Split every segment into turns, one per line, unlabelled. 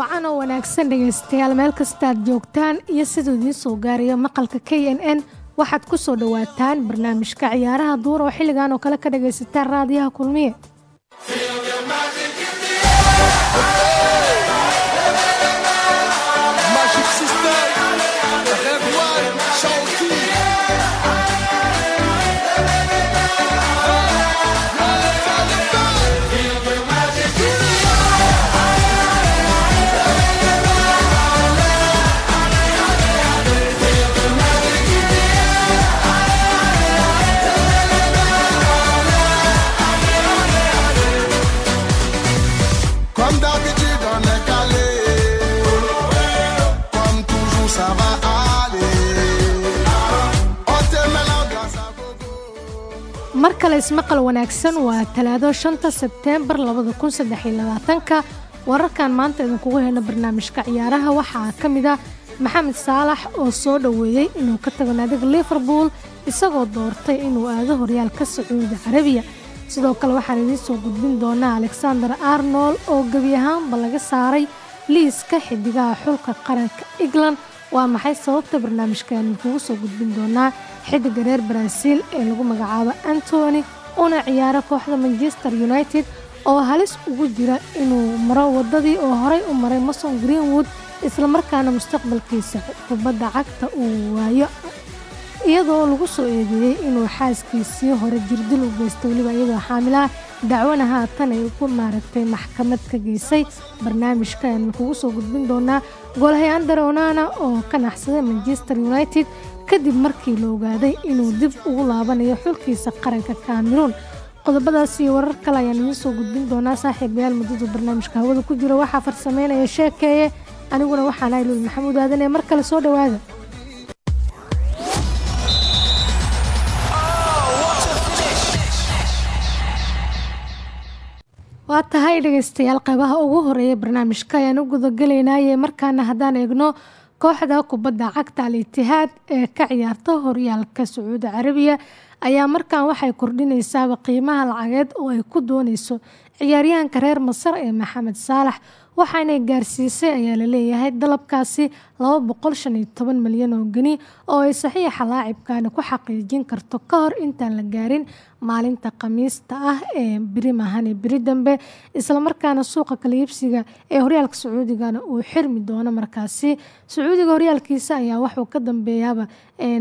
wacanoo wanaagsan dhegaystayaal. Meel kastaad joogtaan iyo siduu idiin soo gaarayo maqalka k n n waxaad ku soo dhowaataan barnaamijka ciyaaraha duur oo xilligan oo kale ka dhagaysataan raadiyaha kulmiye mar kale ismaqal wanaagsan waa talaado shanta sebteembar labaatanka. Wararkan maanta idinkugu helno barnaamijka ciyaaraha. Waxaa ka mid ah maxamed saalax oo soo dhoweeyey inuu ka tago naadiga liverpool isagoo doortay inuu aado horyaalka sacuudi carabiya sidoo kale waxaan idiin soo gudbin doonaa alexander arnold oo gebi ahaanba laga saaray liiska xidigaha xulka qaranka england. Waa maxay sababta barnaamijkan idinkugu soo gudbin doonaa xidiga reer baraaziil ee lagu magacaabo antony una ciyaara kooxda manchester united oo halis ugu jira inuu maro wadadii oo horey u maray mason greenwood islamarkaana mustaqbalkiisa kubadda cagta uu waayo iyadoo lagu soo eedeeyey inuu xaaskiisii hore jirdil u geystay weliba iyadoo xaamilaha dacwana haatan ay ku maaragtay maxkamad ka geysay. Barnaamijka ayaan kugu soo gudbin doonaa goolhay ander onana oo ka naxsaday manchester united. Kadib markii la ogaaday inuu dib ugu laabanayo xulkiisa qaranka cameroon. Qodobadaas iyo warar kale ayaan idiin soo gudbin doonaa saaxiibayaal muddadu barnaamijka hawada ku jira waxaa farsameynaya sheekeeye aniguna waxaan ahay luul maxamuud ee mar kale soo dhowaada dhegaystayaal qaybaha ugu horreeya barnaamijka ayaan u gudagelaynaaye markaana haddaan eegno kooxda kubadda cagta al itihaad ee ka ciyaarta horyaalka sacuudi carabiya ayaa markan waxay kordhinaysaaba qiimaha lacageed oo ay ku dooneyso ciyaaryahanka reer masar ee maxamed saalax. Waxaanay gaarsiisay ayaa la leeyahay dalabkaasi malyan oo geni oo ay saxiixa laacibkani ku xaqiijin karto ka hor intaan la gaarin maalinta khamiista ah ee beri mahane beri dambe islamarkaana suuqa kaliibsiga ee horyaalka sacuudigana uu xirmi doono markaasi. Sacuudiga horyaalkiisa ayaa waxuu ka dambeeyaaba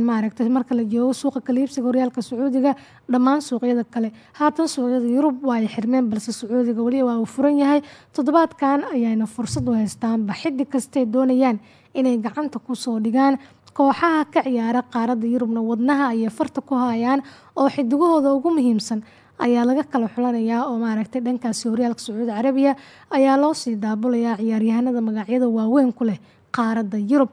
maaragta marka la joogo suuqa kaliibsiga horyaalka sacuudiga dhammaan suuqyada kale. Haatan suuqyada yurub waa xirmeen balse sacuudiga weli waa furan yahay. Toddobaadkan ayayna fursad u haystaanba xiddi kastay doonayaan inay gacanta ku soo dhigaan kooxaha ka ciyaara qaaradda yurubna wadnaha ayay farta ku hayaan oo xidigahooda ugu muhiimsan ayaa laga kala xulanayaa oo maaragtay dhankaasi horyaalka sacuudi carabiya ayaa loo sii daabulayaa ciyaaryahanada magacyada waaweyn ku leh qaaradda yurub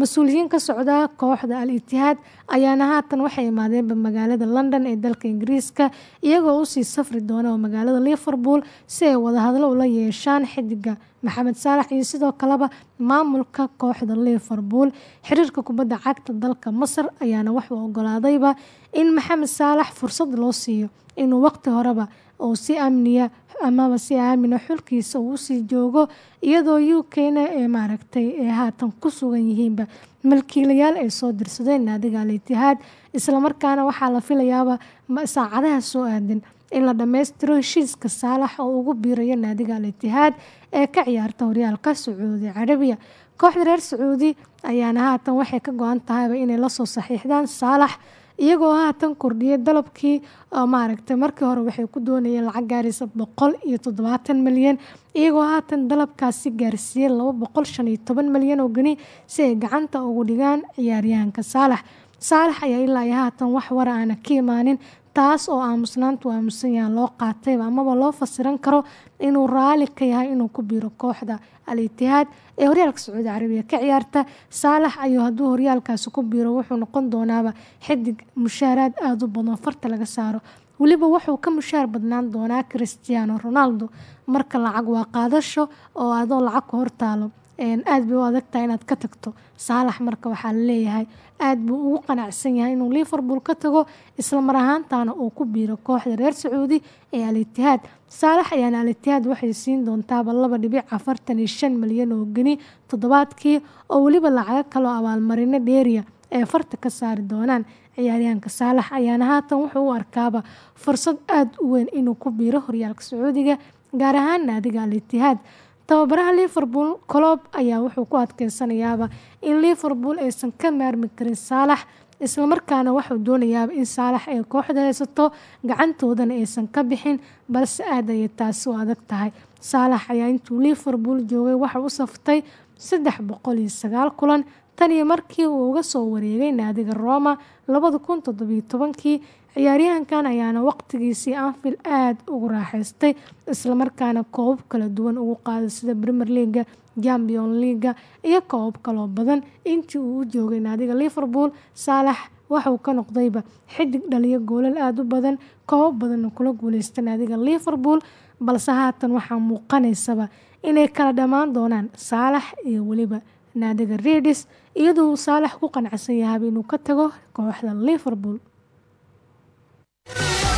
mas'uuliyiin ka socda kooxda al itihaad ayaana haatan waxay imaadeenba magaalada london ee dalka ingiriiska iyagoo u sii safri doona oo magaalada liverpool si ay wadahadlo ula yeeshaan xidiga maxamed saalax iyo sidoo kaleba maamulka kooxda liverpool. Xiriirka kubadda cagta dalka masar ayaana waxuu ogolaadayba in maxamed saalax fursad loo siiyo inuu waqti horeba oo si amniya amaba si aamina xulkiisa uu u sii joogo iyadoo u kna ee maaragtay ee haatan ku sugan yihiinba malkiilayaal ay soo dirsadeen naadiga al itihaad islamarkaana waxaa la filayaaba saacadaha soo aadan in la dhammaystiro heshiiska saalax oo ugu biirayo naadiga al itihaad ee ka ciyaarta horyaalka sacuudi carabiya. Kooxda reer sacuudi ayaana haatan waxay ka go-an tahayba inay la soo saxiixdaan saalax iyagoo haatan kordhiyay dalabkii oo maaragtay markii hore waxay ku doonayeen lacag gaaraysa boqol iyo toddobaatan milyan iyagoo haatan dalabkaasi gaarsiiyey laba boqol shan iyo toban milyan oo geni si ay gacanta ugu dhigaan ciyaaryahanka saalax. Saalax ayaa ilaa iyo haatan wax wara aana ka imaanin taas oo aamusnaantu aamusan yahay loo qaatayba amaba loo fasiran karo inuu raali ka yahay inuu ku biiro kooxda al itihaad ee horyaalka sacuudi carabiya. Ka ciyaarta saalax ayuu hadduu horyaalkaasi ku biiro wuxuu noqon doonaaba xidig mushaaraad aada u badan farta laga saaro. Weliba wuxuu ka mushaar badnaan doonaa christiano ronaldo. Marka lacag waa qaadasho oo adoo lacag ka hortaalo aada bay u adagtahay inaad ka tagto. Saalax marka waxaa la leeyahay aada buu ugu qanacsan yahay inuu liverpool ka tago isla mar ahaantaana uu ku biiro kooxda reer sacuudi ee al itihaad saalax ayaana al itihaad waxay siin doontaaba laba dhibic afartan iyo shan milyan oo geni toddobaadkii oo weliba lacago kaloo abaalmarino dheeriya ee farta ka saari doonaan. Ciyaaryahanka saalax ayaana haatan wuxuu u arkaaba fursad aada u weyn inuu ku biiro horyaalka sacuudiga gaar ahaan naadiga al itihaad tababaraha liverpool colob ayaa wuxuu ku adkeysanayaaba in liverpool aysan ka maarmi karin saalax islamarkaana wuxuu doonayaaba in saalax ay kooxda haysato gacantoodana aysan ka bixin balse aada ayay taasi u adag tahay. Saalax ayaa intuu liverpool joogay waxa u saftay saddex boqol iyo sagaal kulan tan iyo markii uu uga soo wareegay naadiga roma labada kun ciyaaryahankan ayaana waqtigiisii anfield aada ugu raaxaystay islamarkaana koobab kala duwan ugu qaaday sida premier leaga champion leaga iyo koobab kaloo badan. Intii uu joogay naadiga liverpool saalax waxauu ka noqdayba xidig dhaliyo goolal aada u badan koobab badanna kula guuleysta naadiga liverpool balse haatan waxaa muuqanaysaba inay kala dhammaan doonaan saalax iyo weliba naadiga redis iyadoo saalax ku qanacsan yahaba inuu ka tago kooxda liverpool
Comme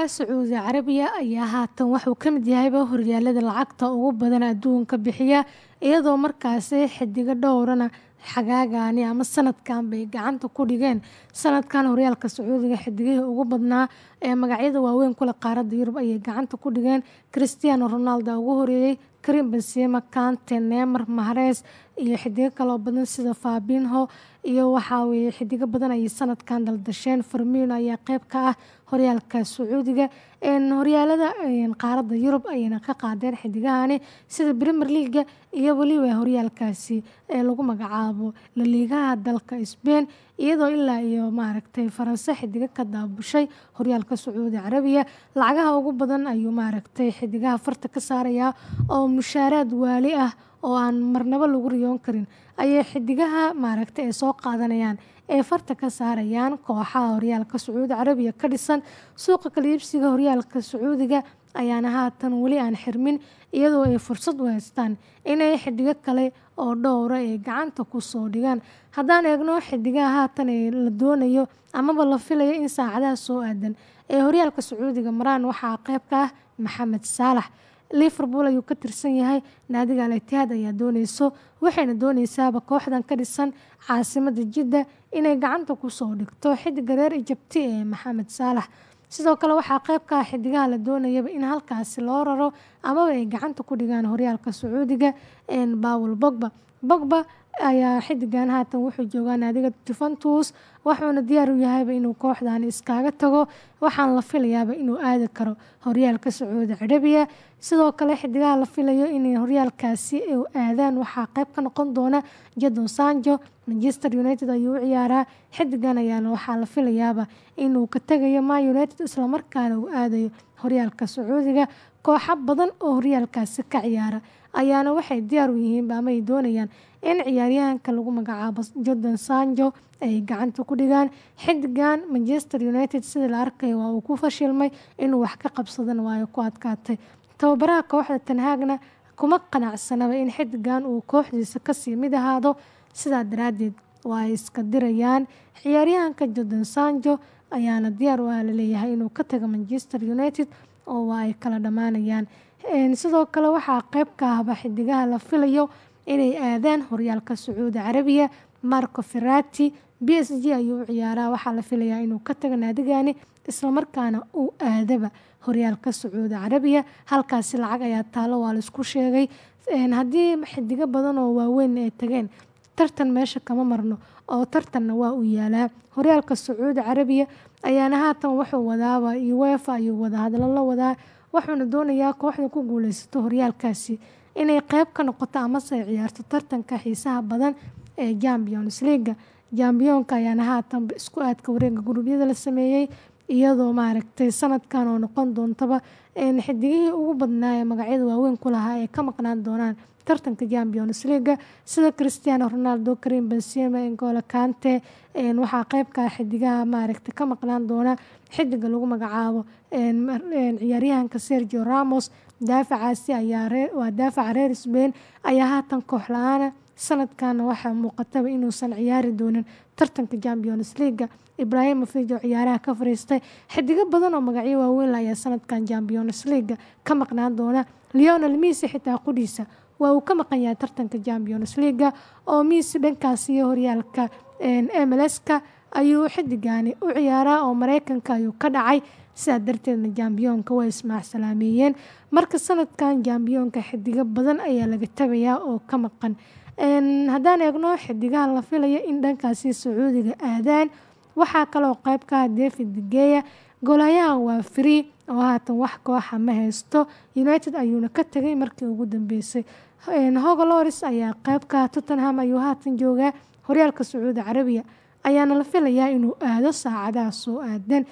horyaalka sacuudi carabiya ayaa haatan waxuu ka mid yahayba horyaalada lacagta ugu badan adduunka bixiya iyadoo markaasi xidigo dhowrana xagaagani ama sanadkan bay gacanta ku dhigeen. Sanadkan horyaalka sacuudiga xidigihii ugu badnaa ee magacyada waaweyn kule qaaradda yurub ayay gacanta ku dhigeen. Christiano ronaldo ugu horeeyey karim benzema kante neymar mahares iyo xidigo kaloo badan sida fabinho iyo waxaa weeye xidigo badan ayay sanadkan daldasheen farmino ayaa qeyb ka ah horyaalka sacuudiga. Horyaalada qaaradda yurub ayayna ka qaadeen xidigahani. Sida premier leaga iyo weliba horyaalkaasi ee lagu magacaabo laliigaha dalka sbain iyadoo ilaa iyo maaragtay faranse xidigo ka daabushay horyaalka sacuudi carabiya. Lacagaha ugu badan ayuu maaragtay xidigaha farta ka saarayaa oo mushaaraad waali ah oo aan marnabo lagu riyoon karin ayay xidigaha maaragtay ay soo qaadanayaan ee farta ka saarayaan kooxaha horyaalka sacuudi carabiya ka dhisan. Suuqa kala iibsiga horyaalka sacuudiga ayaana haatan weli aan xirmin iyadoo ay fursad u haystaan inay xidigo kale oo dhowra ay gacanta ku soo dhigaan. Haddaan eegno xidigaha haatan ee la doonayo amaba la filayo in saacadaha soo aadan ee horyaalka sacuudiga maraan waxaa qeyb ka ah maxamed saalax liverpool ayuu ka tirsan yahay. Naadiga al itihaad ayaa dooneyso waxayna dooneysaaba kooxdan ka dhisan caasimada jidda inay gacanta ku soo dhigto xidiga reer ijabti ee maxamed saalax sidoo kale waxaa qeyb ka ah xidigaha la doonayaba in halkaasi loo raro amaba ay gacanta ku dhigaan horyaalka sacuudiga bawel bogba bogba ayaa xidigan haatan wuxuu joogaa naadiga juventus. Wuxuuna diyaar u yahayba inuu kooxdan iskaaga tago. Waxaan la filayaaba inuu aadi karo horyaalka sacuudi carabiya. Sidoo kale xidigaha la filayo inay horyaalkaasi aadaan. Waxaa qeyb ka noqon doona jadon sanjo manchester united ayuu u ciyaaraa. Xidigan ayaana waxaa la filayaaba inuu ka tegayo ma united islamarkaana uu aadayo horyaalka sacuudiga. Kooxo badan oo horyaalkaasi ka ciyaara ayaana waxay diyaar u yihiinba ama ay doonayaan in ciyaaryahanka lagu magacaabo jordan sanjo ay gacanta ku dhigaan. Xidigan manchester united sida la arkaya waa uu ku fashilmay inuu wax ka qabsadana waa ku adkaatay. Tababaraha kooxda tanhaagna kuma qanacsanaba in xidigan uu kooxdiisa ka sii mid ahaado. Sidaa daraadeed waa iska dirayaan. Ciyaaryahanka jordan sanjo ayaana diyaar u ah la leeyahay inuu ka tago manchester united oo waa ay kala dhammaanayaan sidoo kale waxaa qeyb ka ahba xidigaha la filayo inay aadaan horyaalka sacuudi carabiya marco ferati b s g ayuu u ciyaaraa. Waxaa la filayaa inuu ka tago naadigani islamarkaana uu aadaba horyaalka sacuudi carabiya. Halkaasi lacag ayaa taalo waa la isku sheegay. Haddii xidigo badan oo waaweyn ay tageen tartan meesha kama marno oo tartanna waa uu yaalaa. Horyaalka sacuudi carabiya ayaana haatan wuxuu wadaaba uefa ayuu wada hadlo la wadaa wuxuuna doonayaa kooxda ku guuleysato horyaalkaasi inay qeyb ka noqoto amase ay ciyaarto tartanka xiisaha badan ee champions leaga jambiyoonka ayaana haatanba isku aadka wareega gurubyada la sameeyey iyadoo maaragtay sanadkan oo noqon doontaba xidigihii ugu badnaa ee magacyada waaweyn ku lahaa ay ka maqnaan doonaan tartanka champions leaga sida cristiano ronaldo karim benzema engolo kante waxaa qeybkaa xidigaha maaragtay ka maqnaan doona xidiga lagu magacaabo ciyaaryahanka sergio ramos. Daafacaasi waa daafaca reer sbain ayaa haatan koox la'aana sanadkana waxaa muuqataba inuusan ciyaari doonin tartanka champions leaga ibrahimovic oo ciyaaraha ka fariistay. Xidigo badan oo magacyo waaweyn ayaa sanadkan champions leaga ka maqnaan doona. Leonel misi xitaa qudhiisa waa uu ka maqan yahay tartanka champions leaga oo misi dhankaas iyo horyaalka mlska ayuu xidigani u ciyaaraa oo mareykanka ayuu ka dhacay. Sidaa darteedna jambiyoonka way ismaacsalaameyeen marka sanadkan jambiyoonka xidigo badan ayaa laga tagayaa oo ka maqan haddaan eegno xidigaha la filaya in dhankaasi sacuudiga aadaan. Waxaa kaloo qeyb ka ah david degeya golayaha waa free oo haatan wax kooxa ma haysto. United ayuuna ka tagay markii ugu dambeysay. Hogoloris ayaa qeybka tottenham ayuu haatan joogaa. Horyaalka sacuudi carabiya ayaana la filayaa inuu aado saacadaha soo aadan.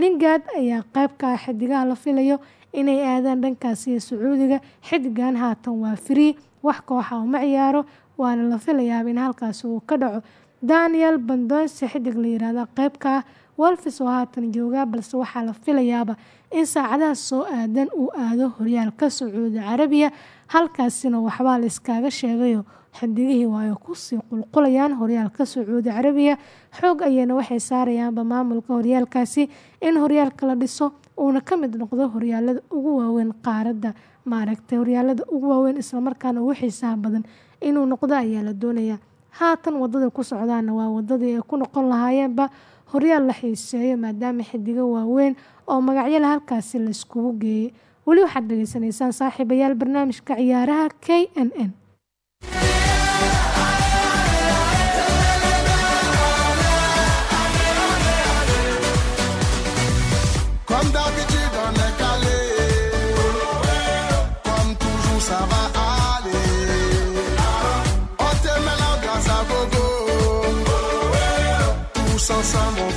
Lingard ayaa qeybka xidigaha la filayo inay aadaan dhankaasiyo sacuudiga. Xidigan haatan waa free wax kooxa uma ciyaaro waana la filayaaba in halkaasi uu ka dhaco. Daniel bandonse xidig la yiraahda qeybka ah wolfis oo haatan joogaa balse waxaa la filayaaba in saacadaha soo aadan uu aado horyaalka sacuudi carabiya halkaasina waxbaa la iskaaga sheegayo. Xidigihii waayo ku sii qulqulayaan horyaalka sacuudi carabiya. Xoog ayayna waxay saarayaanba maamulka horyaalkaasi in horyaalka la dhiso uuna ka mid noqdo horyaalada ugu waaweyn qaaradda maaragtay horyaalada ugu waaweyn islamarkaana ugu xiisaha badan inuu noqdo ayaa la doonayaa. Haatan waddada ku socdaana waa wadadii ay ku noqon lahaayeenba horyaal la xiiseeyo maadaama xidigo waaweyn oo magacyala halkaasi la iskugu geeyay. Weli waxaad dhageysanaysaan saaxiibayaal barnaamijka ciyaaraha k n n
Tous ensemble,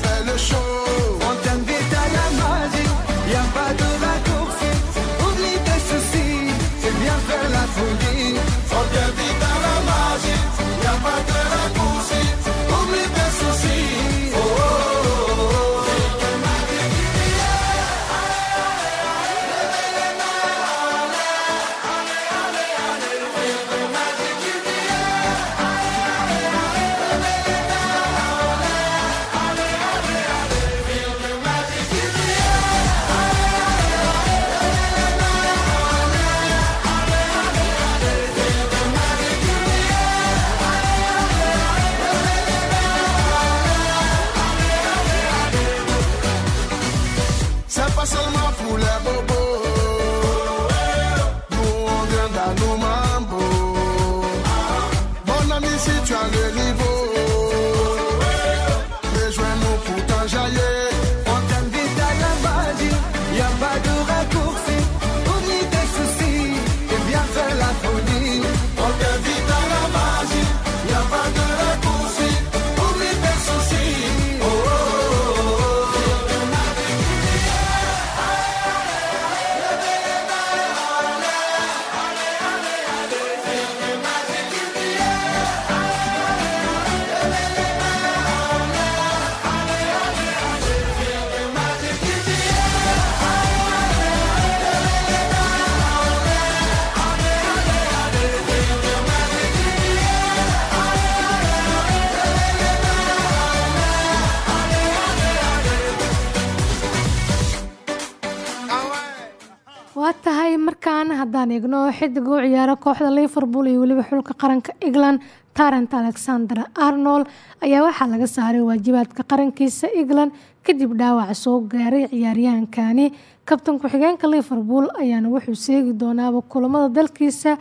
xidiga u ciyaara kooxda liverpool iyo weliba xulka qaranka england tarant alexander arnold ayaa waxaa laga saaray waajibaadka qarankiisa england kadib dhaawac soo gaaray ciyaaryahankani kabtan ku-xigeenka liverpool ayaana wuxuu seegi doonaaba kulamada dalkiisa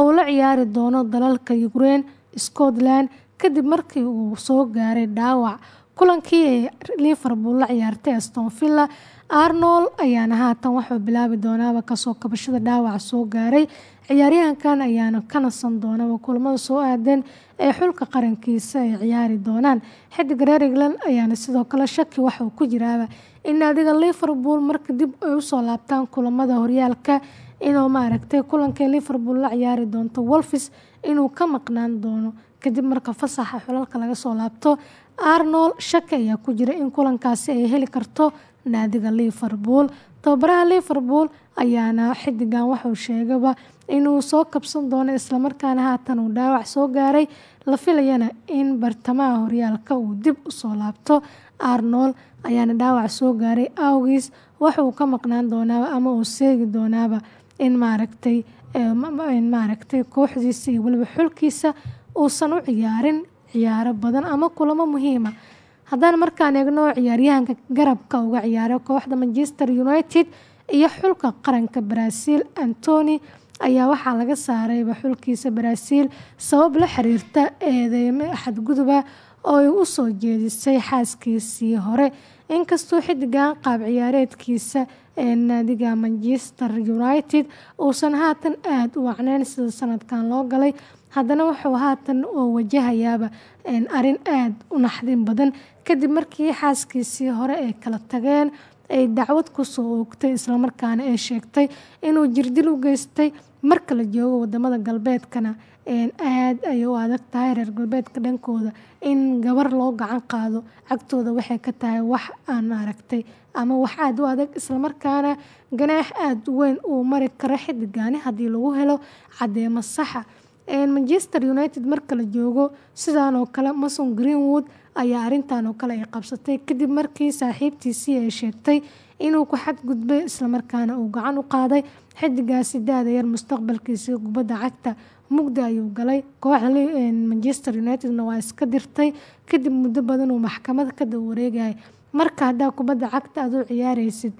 oo la ciyaari doono dalalka ukraine scotland kadib markii uu soo gaaray dhaawac. Kulankii ay liverpool la ciyaartay aston villa arnold ayaana haatan waxuu bilaabi doonaaba ka soo kabashada dhaawac soo gaaray. Ciyaaryahankan ayaana ka nasan doonaba kulamada soo aadan ee xulka qarankiisa ay ciyaari doonaan. Xidig reer england ayaana sidoo kale shaki waxauu ku jiraaba in naadiga liverpool marka dib ay u soo laabtaan kulamada horyaalka. Inuu maaragtay kulankay liverpool la ciyaari doonto wolfis inuu ka maqnaan doono kadib marka fasaxa xulalka laga soo laabto. Arnold shaki ayaa ku jira in kulankaasi ay heli karto naadiga liverpool. Tababaraha liverpool ayaana xidigan waxuu sheegaba inuu soo kabsan doono islamarkaana haatan uu dhaawac soo gaaray la filayana in bartamaha horyaalka uu dib u soo laabto. Arnold ayaana dhaawac soo gaaray awgiis waxauu ka maqnaan doonaaba ama uu seegi doonaaba in maaragtay in maaragtay kooxdiisa iyo weliba xulkiisa uusan u ciyaarin ciyaaro badan ama kulamo muhiima haddaan markaan eegno ciyaaryahanka garabka uga ciyaaray kooxda manchester united iyo xulka qaranka brazil antony ayaa waxaa laga saarayba xulkiisa brazil sabab la xiriirta eedeymo xadguduba oo ay soo jeedisay xaaskiisii hore. Inkastoo xidigan qaab ciyaareedkiisa ee naadiga manchester united uusan haatan aada u wacneyn sida sanadkan loo galay. Haddana wuxuu haatan oo wajahayaaba arrin aada u naxdin badan. Kadib markii xaaskiisii hore ay kala tageen ay dacwad ku soo oogtay islamarkaana ay sheegtay inuu jirdil u geystay marka la joogo waddamada galbeedkana aad ayay u adag tahay reer galbeedka dhankooda. In gabar loo gacan qaado cagtooda waxay ka tahay wax aan maaragtay ama wax aada u adag islamarkaana ganaax aada u weyn uu mari karo xidigani haddii lagu helo cadeemo saxa manchester united marka la joogo sidaan oo kale mason greenwood ayaa arintan oo kale ay qabsatay. Kadib markii saaxiibtiisii ay sheegtay inuu ku xadgudbay islamarkaana uu gacan u qaaday xidigaasi da-da yar mustaqbalkiisii kubadda cagta mugdi ayuu galay. Kooxda manchester unitedna waa iska dirtay. Kadib muddo badan uu maxkamad ka daba wareegayay marka haddaa kubadda cagta aad u ciyaareysid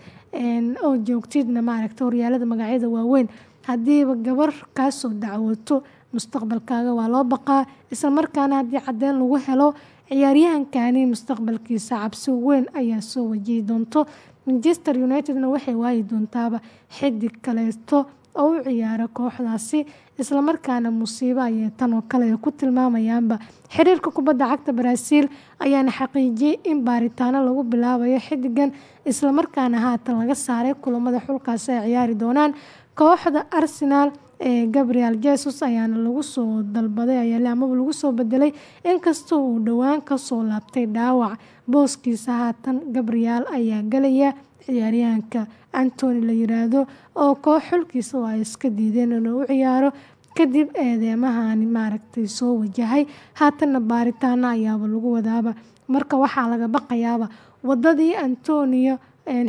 oo joogtidna maaragta horyaalada magacyada waaweyn haddiiba gabar kaasoo dacwoto mustaqbalkaaga waa loo baqaa. Islamarkaana haddii cadeen lagu helo ciyaaryahankani mustaqbalkiisa cabsi weyn ayaa soo wajihi doonto. Manchester unitedna waxay waayi doontaaba xidig kaleeto oo u ciyaara kooxdaasi islamarkaana musiibo ayay tan oo kale ay ku tilmaamayaanba. Xiriirka kubadda cagta brazil ayaana xaqiijiyey in baaritaano lagu bilaabayo xidigan islamarkaana haatan laga saaray kulamada xulkaasi ay ciyaari doonaan. Kooxda arsenal ee gabriel jesus ayaana lagu soo dalbaday ayaale amaba lagu soo bedelay inkastoo uu dhowaan ka soo laabtay dhaawac. Booskiisa haatan gabriel ayaa galaya ciyaaryahanka antony la yiraahdo oo koox xulkiisa oo iska diideen inuu u ciyaaro kadib eedeemahani maaragtay soo wajahay. Haatanna baaritaano ayaaba lagu wadaaba. Marka waxaa laga baqayaaba wadadii antonio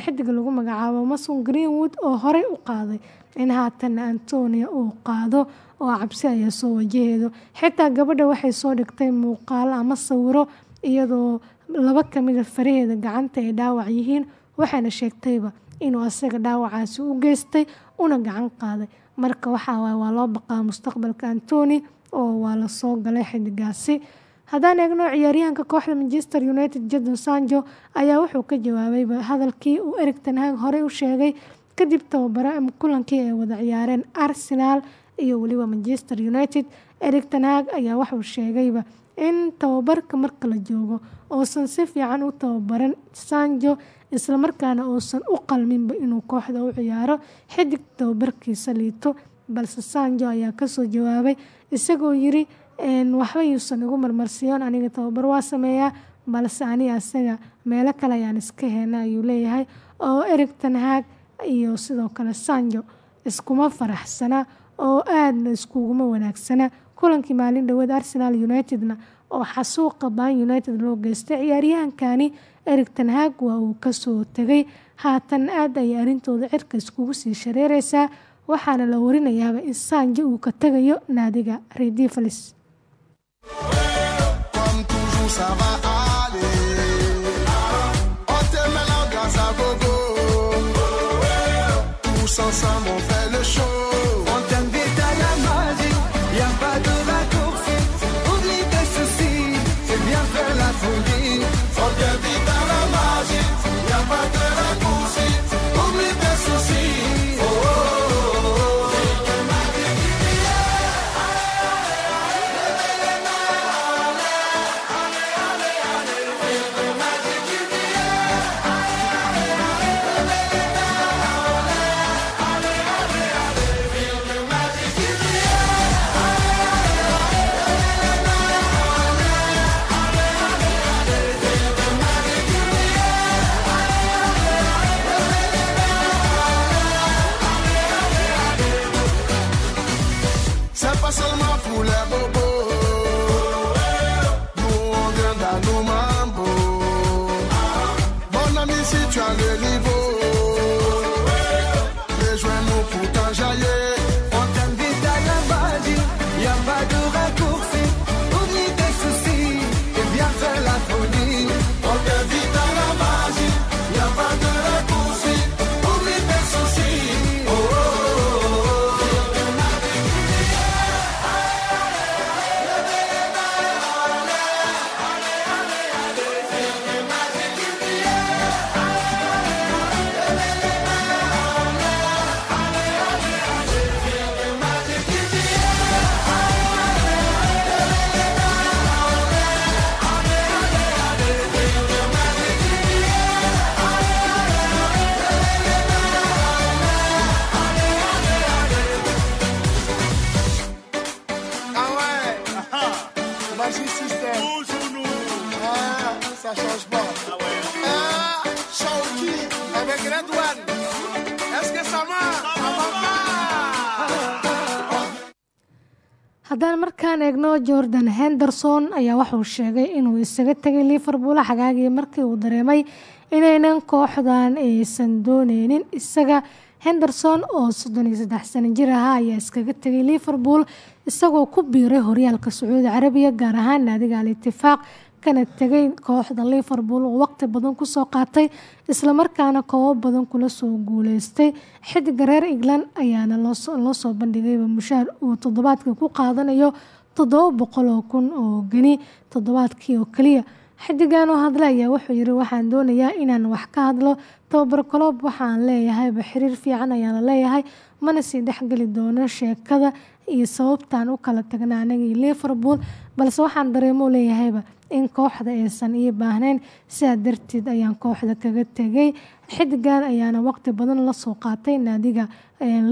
xidiga lagu magacaabo mason greenwood oo horey u qaaday in haatanna antonio uu qaado oo cabsi ayaa soo wajaheedo. Xitaa gabadha waxay soo dhigtay muuqaalo ama sawiro iyadoo laba kamida faraheeda gacanta ay dhaawac yihiin waxayna sheegtayba inuu asaga dhaawacaasi u geystay una gacan qaaday. Marka waxaawaay waa loo baqaa mustaqbalka antony oo waa la soo galay xidigaasi haddaan eegno ciyaaryahanka kooxda manchester united jadon sanjo ayaa wuxuu ka jawaabayba hadalkii uu erig tanhaag horey u sheegay kadib tababaro ama kulankii ay wada ciyaareen arsenal iyo weliba manchester united. Erig tanhaag ayaa waxuu sheegayba in tababarka marka la joogo uusan si fiican u tababaran sanjo islamarkaana uusan u qalminba inuu kooxda u ciyaaro. Xidig tababarkiisa liito balse sanjo ayaa ka soo jawaabay isagoo yiri waxba yuusan igu marmarsiiyoon aniga tababar waa sameeyaa balse ani asaga meelo kale ayaan iska heena ayuu leeyahay. Oo erig tanhaag iyo sidoo kale sanjo iskuma faraxsana oo aadna iskuguma wanaagsana kulankii maalin dhoweed arsenal unitedna oo xasuuqa ban united loo geystay ciyaaryahankani erig tanhaag waa uu ka soo tegay haatan aad ayay arrintooda cirka iskugu sii shareereysaa waxaana la warinayaaba in Sanji uu ka tagayo naadiga Red Devils
Comme
eegno jordan henderson ayaa waxauu sheegay inuu isaga tegay liverpool xagaagii markii uu dareemay inaynan kooxdan aysan dooneynin isaga henderson oo soddon iyo saddex sano jir ahaa ayaa iskaga tegay liverpool isagoo ku biiray horyaalka sacuudi carabiya gaar ahaan naadiga al itifaaq kana tegay kooxda liverpool oo waqti badan ku soo qaatay islamarkaana koobo badan kula soo guuleystay. Xidiga reer england ayaana loo soo bandhigayba mushaar uu toddobaadkii ku qaadanayo toddoba boqol oo kun oo geni toddobaadkii oo keliya xidigan oo hadla ayaa wuxuu yiri waxaan doonayaa inaan wax ka hadlo tababar coloob waxaan leeyahayba xiriir fiican ayaana leeyahay mana sii dhexgeli doono sheekada iyo sababtaan u kala tagna anagii liverpool balse waxaan dareemo leeyahayba in kooxda aysan ii baahnayn sidaa darteed ayaan kooxda kaga tegay xidigan ayaana waqti badan la soo qaatay naadiga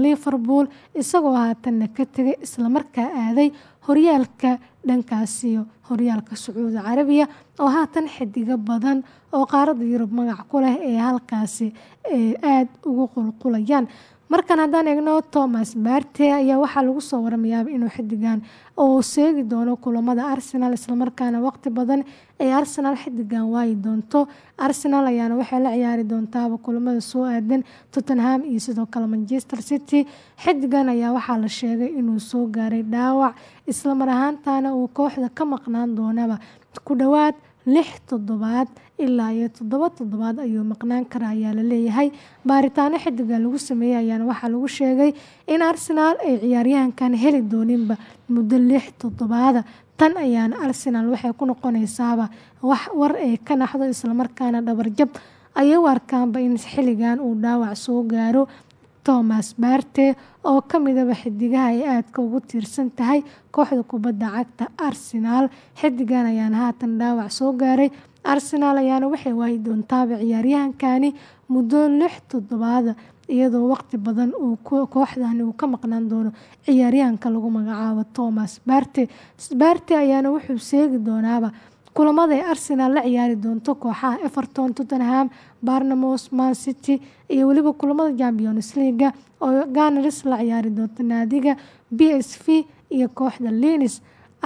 liverpool isagoo haatanna ka tegay islamarkaa aaday horyaalka dhankaasiyo horyaalka sacuudi carabiya oo haatan xidigo badan oo qaaradda yurub magac ku leh ee halkaasi aada ugu qulqulayaan markan haddaan eegno thomas barte ayaa waxaa lagu soo waramayaaba inuu xidigan oo seegi doono kulamada arsenal islamarkaana waqti badan ee arsenal xidigan waayi doonto. Arsenal ayaana waxay la ciyaari doontaaba kulamada soo aadan tottenham iyo sidoo kale manchester city. Xidigan ayaa waxaa la sheegay inuu soo gaaray dhaawac islamar ahaantana uu kooxda ka maqnaan doonaba. Ku dhowaad lix toddobaad ilaa iyo toddoba toddobaad ayuu maqnaan kara ayaa la leeyahay. Baaritaano xidiga lagu sameeyey ayaana waxaa lagu sheegay in arsenaal ay ciyaaryahankan heli dooninba muddo lix toddobaada tan ayaana arsenal waxay ku noqonaysaaba wax war ay ka naxdo islamarkaana dhabarjab ayay u arkaanba in xilligan uu dhaawac soo gaaro thomas barte oo ka midaba xidigaha ay aadka ugu tiirsan tahay kooxda kubadda cagta arsenaal xidigan ayaana haatan dhaawac soo gaaray. Arsenaal ayaana waxay waayi doontaaba ciyaaryahankani muddo lix toddobaada iyadoo waqti badan kooxdani uu ka maqnaan doono ciyaaryahanka lagu magacaabo thomas barte barte ayaana wuxuu seegi doonaaba kulamada ay arsenal la ciyaari doonto kooxaha everton tottenham barnamos man city iyo weliba kulamada champions leaga oo ganars la ciyaari doonto naadiga b s v iyo kooxda linis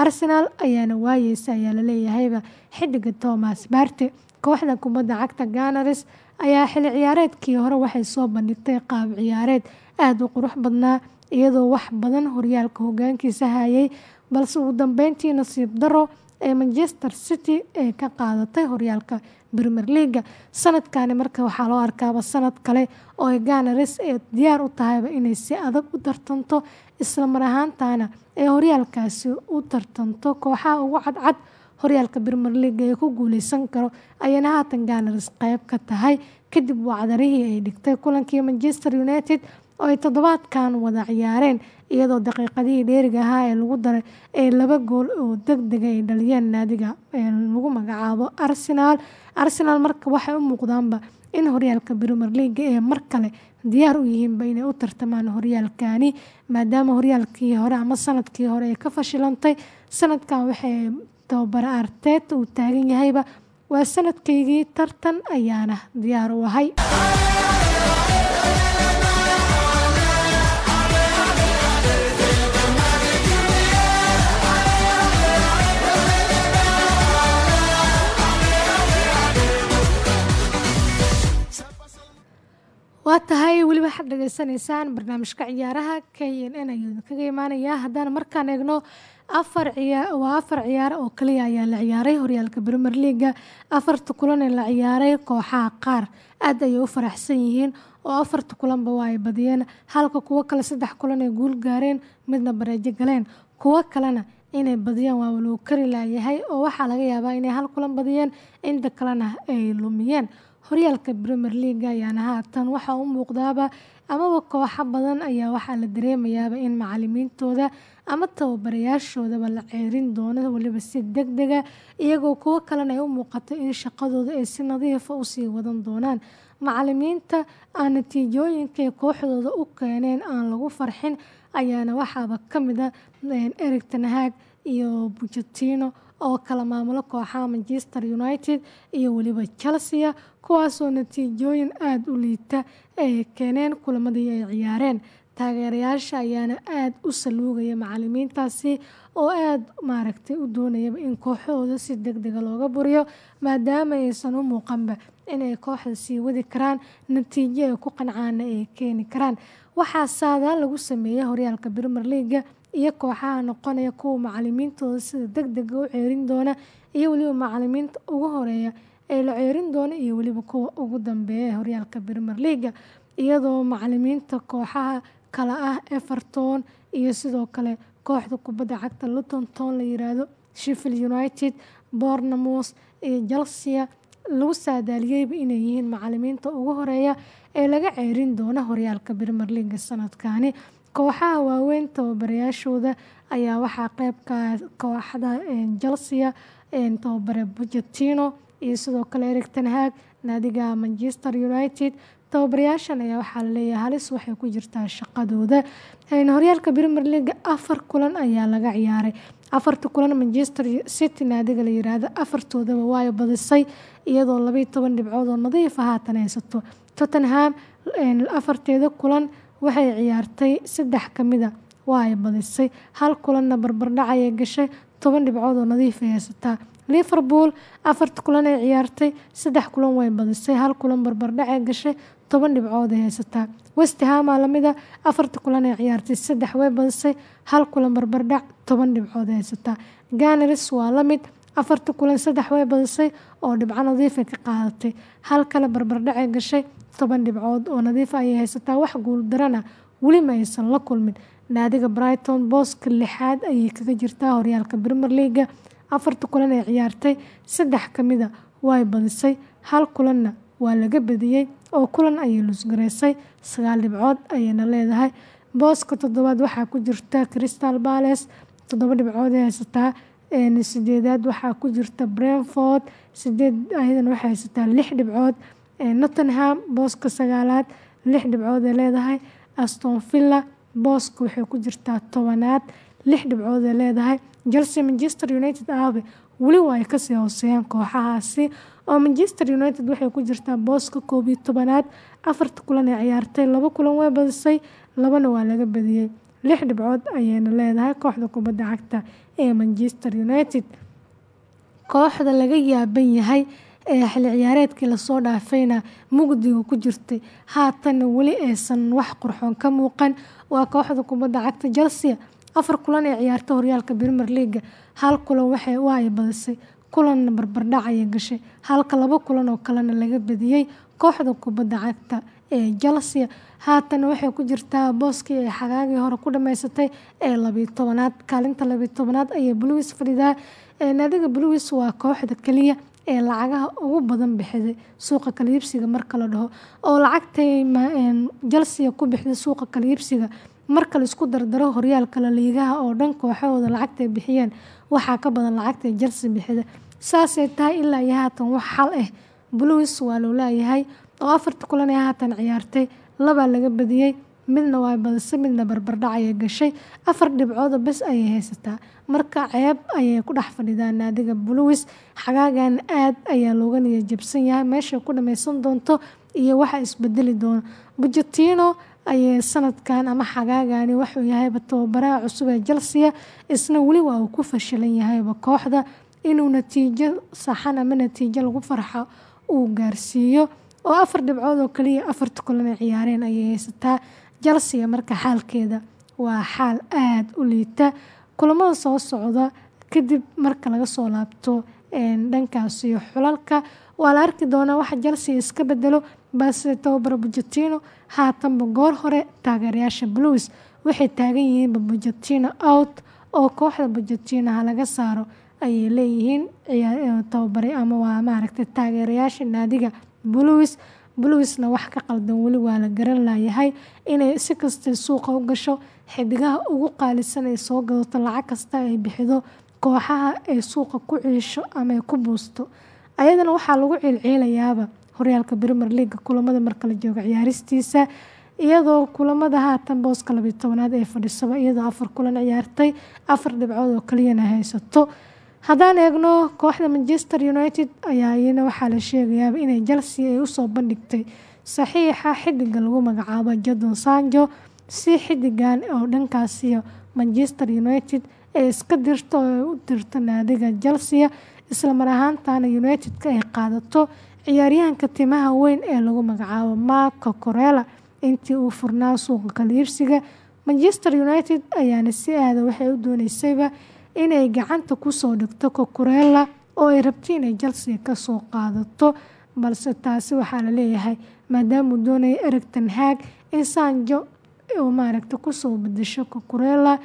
arsenal ayaana waayeysa ayaa laleeyahayba xidiga thomas barte kooxda kubadda cagta ganars ayaa xili ciyaareedkii hore waxay soo bandhigtay qaab ciyaareed aada u qurux badnaa iyadoo wax badan horyaalka hogaankiisa hayay. Balse ugu dambeyntii nasiib daro ee manchester city ee ka qaadatay horyaalka premier leaga sanadkani marka waxaa loo arkaaba sanad kale oo ay ganaris ee diyaar u tahayba inay si adag u tartanto isla mar ahaantana ee horyaalkaasi u tartanto kooxaha ugu cadcad. Horyaalka premier leaga ee ku guuleysan karo ayayna haatan ganaris qeyb ka tahay kadib wacdarihii ay dhigtay kulankii manchester united oo ay toddobaadkan wada ciyaareen iyadoo daqiiqadihii dheeriga ahaa ee lagu daray ee laba gool oo deg dega ay dhaliyeen naadiga lagu magacaabo arsenal. Arsenal marka waxay u muuqdaanba in horyaalka premier leaga ee mar kale diyaar u yihiinba inay u tartamaan horyaalkani maadaama horyaalkii hore ama sannadkii hore ay ka fashilantay. Sanadkan waxay tababare arteta uu taagan yahayba waa sanadkaygii tartan ayaana diyaar u ahay waa tahay weli waxaad dhageysanaysaan barnaamijka ciyaaraha k n n ayuu kaga imaanayaa. Haddaan markaan eegno afar waa afar ciyaaro oo kaliya ayaa la ciyaaray. Horyaalka premier leaga afarta kulan ee la ciyaaray kooxaha qaar aad ayay u faraxsan yihiin oo afarta kulanba waa ay badiyeen. Halka kuwo kale saddex kulan ay guul gaareen midna bareejo galeen. Kuwo kalena inay badiyaan waa waluu kari laayahay oo waxaa laga yaabaa inay hal kulan badiyeen inta kalena ay lumiyeen horyaalka premier leaga ayaana haatan waxaa u muuqdaaba amaba kooxo badan ayaa waxaa la dareemayaaba in macalimiintooda ama tababarayaashoodaba la ceerin doono weliba si deg dega iyagoo kuwo kalena ay u muuqato in shaqadooda ay si nadiifa u sii wadan doonaan. Macalimiinta aan natiijooyinka kooxdooda u keeneen aan lagu farxin ayaana waxaaba ka mid a eric tanhaag iyo bujetino oo kala maamulo kooxaha manchester united iyo weliba chelsea kuwaasoo natiijooyin aada u liita ay keeneen kulamadii ay ciyaareen. Taageerayaasha ayaana aada u saluugaya macalimiintaasi oo aada maaragtay u doonayaba in kooxahooda si deg dega looga buriyo maadaama aysan u muuqanba inay kooxda sii wadi karaan natiijo ay ku qancaana ay keeni karaan. Waxaa saadaan lagu sameeyey horyaalka premier leaga iyo kooxaha noqonaya kuwa macalimiintooda sida deg dega u ceerin doona iyo weliba macalimiinta ugu horreeya ee la ceerin doona iyo weliba kuwa ugu dambeeya ee horyaalka premier leaga iyadoo macalimiinta kooxaha kale ah everton iyo sidoo kale kooxda kubadda cagta luton town la yiraahdo sheffield united bournemouth iyo chelsea lagu saadaaliyeyba inay yihiin macalimiinta ugu horreeya ee laga ceerin doona horyaalka premier leaga sanadkani kooxaha waaweyn tababarayaashooda ayaa waxaa qeybka kooxda chelsea tababare bujetino iyo sidoo kale eric tanhaag naadiga manchester united. Tababarayaashan ayaa waxaa la leeyahay halis waxay ku jirtaa shaqadooda. Horyaalka premier leaga afar kulan ayaa laga ciyaaray. Afarta kulan manchester city naadiga la yiraahdo afartoodaba waayo badisay iyadoo labaiyo toban dhibcood oo nadiifa haatan haysato. Tottenham afarteeda kulan waxay ciyaartay saddex kamida waa ay badisay. Hal kulanna barbardhac ayay gashay toban dhibcood oo nadiif ay haysataa. Liverpool afarta kulan ay ciyaartay saddex kulan way badisay. Hal kulan barbardhac ay gashay toban dhibcood ay haysataa. Westhama lamida afarta kulan ay ciyaartay saddex way badisay. Hal kulan barbardhac toban dhibcood ay haysataa. Ganaris waa la mid afarta kulan saddex way badisay oo dhibco nadiifay ka qaadatay. Hal kale barbardhac ay gashay toban dhibcood oo nadiif ayay haysataa. Wax guuldarana weli ma aysan la kulmin. Naadiga brighton booska lixaad ayay kaga jirtaa horyaalka premier leaga afarta kulan ay ciyaartay saddex kamida way badisay hal kulanna waa laga badiyey oo kulan ayay lusgareysay sagaal dhibcood ayayna leedahay. Booska toddobaad waxaa ku jirta crystal bales toddoba dhibcood ay haysataa sideedaad waxaa ku jirta brentford. Sideed ayadana waxay haysataa lix dhibcood. Nottenham booska sagaalaad lix dhibcood ay leedahay. Aston villa booska waxay ku jirtaa tobanaad lix dhibcood ay leedahay. Chelsea manchester united aabe weli waa ay ka sii hooseeyaan kooxahaasi. Oo manchester united waxay ku jirtaa booska koob iyo tobanaad. Afarta kulan ay ciyaartay laba kulan way badisay labana waa laga badiyey lix dhibcood ayayna leedahay kooxda kubadda cagta ee manchester united. Kooxda laga yaaban yahay ee xilli ciyaareedkii la soo dhaafayna mugdiga ku jirtay haatanna weli aysan wax qurxoon ka muuqan. Waa kooxda kubadda cagta chelsea afar kulan ee ciyaarta horyaalka premier leaga hal kulan waxay ay badisay kulanna barbardhac ayay gashay. Halka laba kulan oo kalena laga badiyey kooxda kubadda cagta ee chelsea haatan waxay ku jirtaa booskii ay xagaagii hore ku dhamaysatay ee labiyo tobanaad kaalinta labiyo tobanaad ayay bluis fadhidaa naadiga bluis waa kooxda keliya ee lacagaha ugu badan bixiday suuqa kaliibsiga marka la dhaho oo lacagtay chelsea ku bixday suuqa kaliibsiga marka la isku dardaro horyaalka la liigaha oo dhan kooxahooda lacagtay bixiyeen. Waxaa ka badan lacagtay chelsea bixida saasay tahay ilaa iyo wax xal ah bluis waa loo laayahay oo afarta kulan ee haatan ciyaartay labaa laga badiyey midna waa badisay midna barbardhac ayay gashay afar dhibcooda bes ayay haysataa. Marka ceeb ayay ku dhex fadhidaa naadiga bluis xagaagan aad ayaa looga niya jabsan yahay meeshay ku dhameysan doonto iyo waxa isbedeli doono bujatino ayay sanadkan ama xagaagani wuxuu yahayba tababaraha cusub ee chelsea isna weli waa uu ku fashilan yahayba kooxda. Inuu natiijo saxan ama natiijo lagu farxo uu gaarsiiyo oo afar dhibcood oo kaliya afarta kulan ay ciyaareen ayay haysataa. Chelsea marka xaalkeeda waa xaal aada u liita. Kulamada soo socda kadib marka laga soo laabto dhankaas iyo xulalka waa la arki doonaa waxa chelsea iska bedelo. Balse tababara bujatino haatanba goor hore taageerayaasha bluis waxay taagan yihiinba bujatino out oo kooxda bujatino ha laga saaro. Ayay leeyihiin tababare ama waa maaragtay taageerayaasha naadiga bluis bluisna wax ka qaldan weli waa la garan laayahay inay si kastay suuqa u gasho xidigaha ugu qaalisan ay soo gadato lacag kasta ay bixido kooxaha ay suuqa ku ciisho ama ku buusto ayadana waxaa lagu ciilciilayaaba horyaalka premier leaga kulamada marka la joogo ciyaaristiisa iyadoo kulamada haatan booska labiyo tobanaad ee fadhisaba iyadoo afar kulan ciyaartay afar dhibcood oo kaliyana haysato haddaan eegno kooxda manchester united ayaa iyana waxaa la sheegayaaba inay chelsea ay u soo bandhigtay saxiixa xidiga lagu magacaabo jadon sanjo si xidigan oo dhankaasiyo manchester united ay iska dirto oo ay u dirto naadiga chelsea islamar ahaantana united-ka ay qaadato ciyaaryahanka timaha weyn ee lagu magacaabo marco corella intii uu furnaa suuqa kaliibsiga manchester united ayaana si aada waxay u dooneysayba inay gacanta ku soo dhigto cocorella oo ay rabto inay chelsea ka soo qaadato. Balse taasi waxaa la leeyahay maadaamuu doonaya erigton haag in sanjo uu maaragta ku soo bedesho cocorella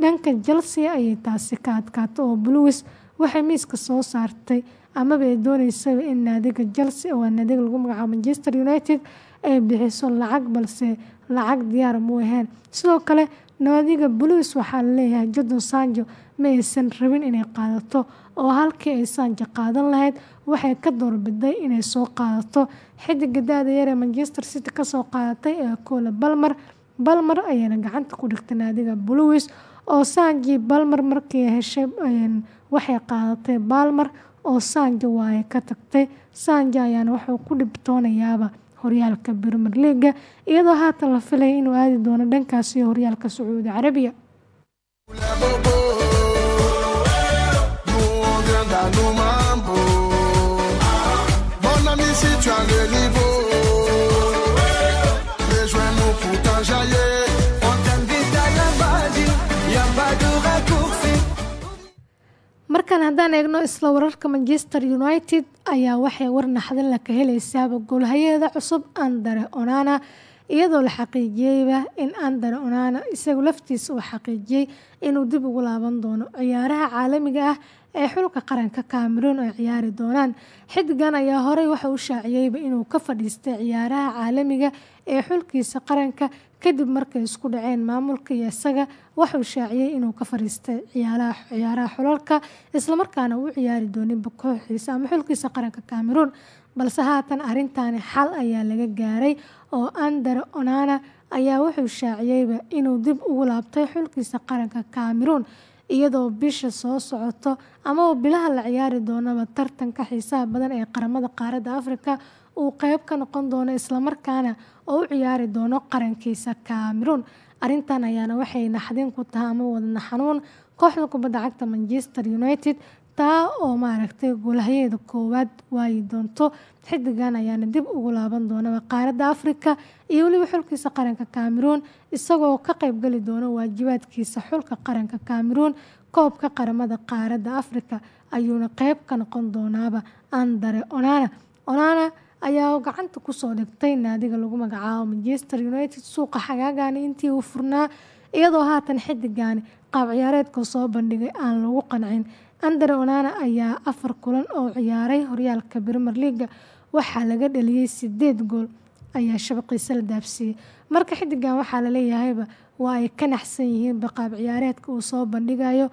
dhanka chelsea ayay taasi ka adkaato oo bluis waxay miiska soo saartay. Amaba ay dooneysaba in naadiga chelsea waa naadiga lagu magacaabo manchester united ay bixiso lacag balse lacag diyaar muu ahayn. Sidoo kale naadiga bluis waxaa la leeyahay jadon sanjo ma aysan rabin inay qaadato oo halkii ay sanjo qaadan lahayd waxay ka doorbiday inay soo qaadato. Xidiga da-da yar ee manchester city ka soo qaadatay ee cole balmer balmer ayaana gacanta ku dhigtay naadiga bluis oo sanji balmer markii heshay waxay qaadatay balmer oo sanjo waaye ka tagtay. Sanjo ayaana wuxuu ku dhibtoonayaaba horyaalka premier leaga iyadoo haatan la filaya inuu aadi doono dhankaasi horyaalka sacuudi carabiya markan haddaan eegno isla wararka manchester united ayaa waxay war naxdin la ka helaysaaba goolhayeeda cusub andare onana iyadoo la xaqiijiyeyba in andare onana isagu laftiisa uu xaqiijiyey inuu dib ugu laaban doono ciyaaraha caalamiga ah ee xulka qaranka cameroon ay ciyaari doonaan. Xidigan ayaa horey waxa uu shaaciyeyba inuu ka fadhiistay ciyaaraha caalamiga ee xulkiisa qaranka kadib markay isku dhaceen maamulka iyo isaga waxauu shaaciyey inuu ka fadhiistay ciyaaraha xulalka islamarkaana uu ciyaari dooninba kooxiisa ama xulkiisa qaranka cameroon. Balse haatan arintani xal ayaa laga gaaray oo andare onana ayaa wuxuu shaaciyeyba inuu dib ugu laabtay xulkiisa qaranka cameroon iyadoo bisha soo socoto amaba bilaha la ciyaari doonaba tartanka xiisaha badan ee qaramada qaaradda afrika uu qeyb ka noqon doono islamarkaana oo u ciyaari doono qarankiisa cameroon. Arintan ayaana waxay naxdin ku tahay ama wadna xanuun. Kooxda kubadda cagta manchester united doontaa oo maaragtay goolhayeeda koowaad waayi doonto xidigan ayaana dib ugu laaban doonaba qaaradda afrika iyo weliba xulkiisa qaranka cameroon isagoo ka qeybgeli doona waajibaadkiisa xulka qaranka cameroon koobka qaramada qaaradda afrika ayuuna qeyb ka noqon doonaaba andare onana. Onana ayaa gacanta ku soo dhigtay naadiga lagu magacaabo manchester united suuqa xagaagani intii uu furnaa iyadoo haatan xidigaani qaab ciyaareedka soo bandhigay aan lagu qancin. Andere onana ayaa afar kulan oo ciyaaray horyaalka brimer leaga waxaa laga dhaliyey sideed gool ayaa shabaqiisa la daafsiiyey marka xidigan waxaa laleeyahayba waa ay ka naxsan yihiinba qaab ciyaareedka uu soo bandhigayo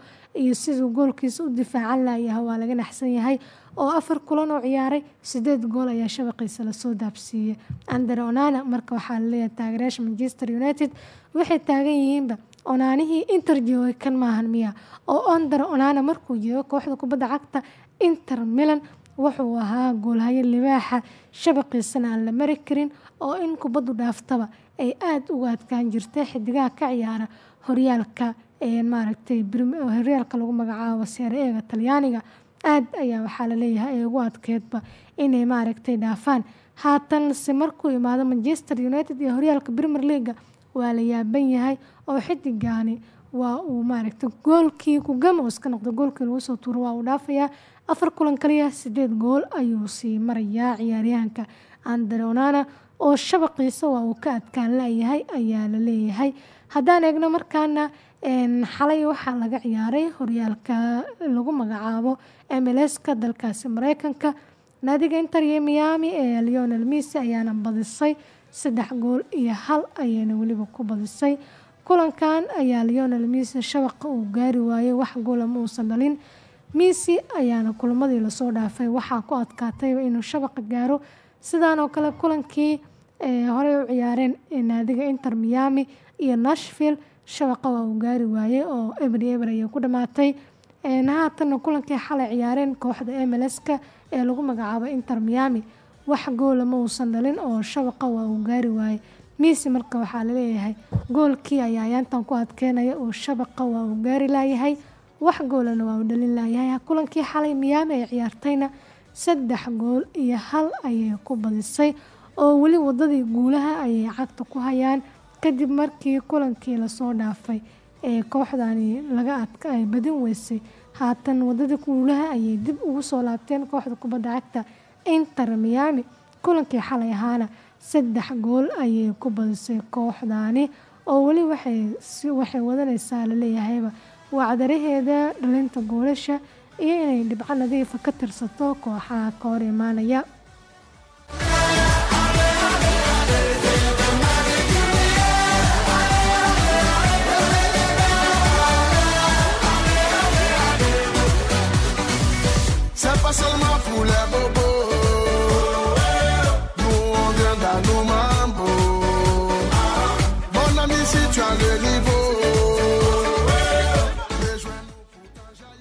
iyo siduu goolkiisa u difaacan layaha waa laga naxsan yahay oo afar kulan oo ciyaaray sideed gool ayaa shabaqiisa la soo daabsiiyey. Andere onana marka waxaa la leeyahay taageerayaasha manchester united waxay taagan yihiinba onaanihii inter joogay kan maahan miya oo andere onana markuu joogo kooxda kubadda cagta inter milan wuxuu ahaa goolhayo libaaxa shabaqiisana aan la mari karin oo in kubaddu dhaaftaba ay aada uga adkaan jirtay xidigaha ka ciyaara horyaalka maaragtay horyaalka lagu magacaabo eega talyaaniga aad ayaa waxaa la leeyahay ay ugu adkeedba inay maaragtay dhaafaan. Haatanse markuu imaado manchester united iyo horyaalka premier leaga waa la yaaban yahay oo xidigaani waa uu maaragtay goolkii kugama oo iska noqda goolkii lagu soo tuuro waa uu dhaafayaa afar kulan kaliya sideed gool ayuu sii marayaa ciyaaryahanka andre onana oo shabaqiisa waa uu ka adkaan layahay ayaa la leeyahay. Haddaan eegno markaana xalay waxaa laga ciyaaray horyaalka lagu magacaabo mlska dalkaasi mareykanka. Naadiga inter iyo miami ee leonel missy ayaana badisay. Saddex gool iyo hal ayayna weliba ku badisay. Kulankan ayaa leonel missy shabaqa uu gaari waayey wax goola ma uusan dhalin. Missy ayaana kulamadii la soo dhaafay waxaa ku adkaatayba inuu shabaqa gaaro. Sidaan oo kale kulankii horey u ciyaareen naadiga inter miami iyo nashville shabaqa waa uu gaari waayey oo eber eber ayay ku dhamaatay. Haatanna kulankii xalay ciyaareen kooxda mlska ee lagu magacaabo inter miami. Wax goola ma uusan dhalin oo shabaqa waa uu gaari waayey missy marka waxaa la leeyahay goolkii ayaa ayaantan ku adkeynaya oo shabaqa waa uu gaari laayahay wax goolana waa uu dhalin laayahay. Kulankii xalay miyaami ay ciyaartayna saddex gool iyo hal ayay ku badisay oo weli wadadii guulaha ayay cagta ku hayaan kadib markii kulankii la soo dhaafay ee kooxdani laga adka badin weysay haatan wadadii guulaha ayay dib ugu soo laabteen kooxda kubadda cagta inter miyaami kulankii xalay ahaana saddex gool ayay ku badisay kooxdani oo weli waxay wadanaysaa laleeyahayba wacdaraheeda dhalinta goolasha iyo inay dhibco nadiifa ka tirsato kooxaha ka hor imaanaya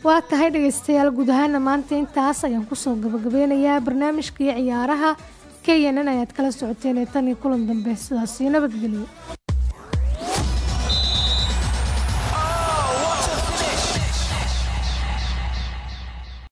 waa tahay dhegeystayaal guud ahaana maanta intaas ayaan ku soo gabagabeynayaa barnaamijkii ciyaaraha knn ayaad kala socoteen ee tan iyo kulan dambe sidaasii nabadgeliyo